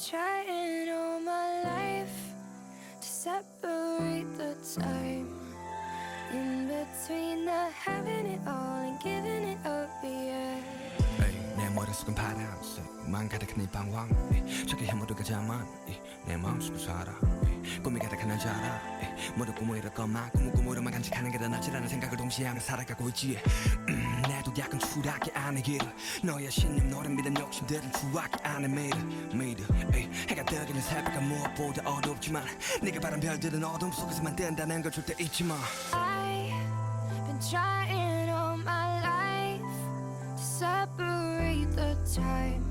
trying all my life to separate the time in between the having it all and giving it up, yeah. 에이, 내 머릿속은 파란색만 가득한 이 방황 에이, 저기 해모두가 자만 에이, 내 마음속을 살아. 에이, 꿈이 가득한 날 자라. 에이, 모두 꿈을 것만 꿈을 꿈으로만 간직하는 게 더 낫지라는 생각을 동시에 하며 살아가고 있지. 음, 내도 약간 안의 길을 너의 신념 너를 욕심들은 추악해 안의 미래. 미래. 에이, 해가 뜨기는 새벽가 무엇보다 어둡지만 네가 바란 별들은 어둠 속에서만 뜬다는 걸 절대 잊지 마. I've been trying all my life to separate the time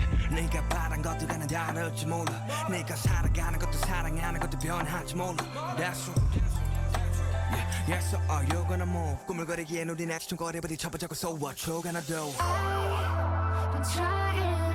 네가 바란 것들과는 다를지 몰라 네가 살아가는 것도 사랑하는 것도 변할지 몰라 That's Yeah, yes, so are you gonna move 꾸물거리기엔 우린 액션 거리버리 쳐보자고 so what you gonna do I've been trying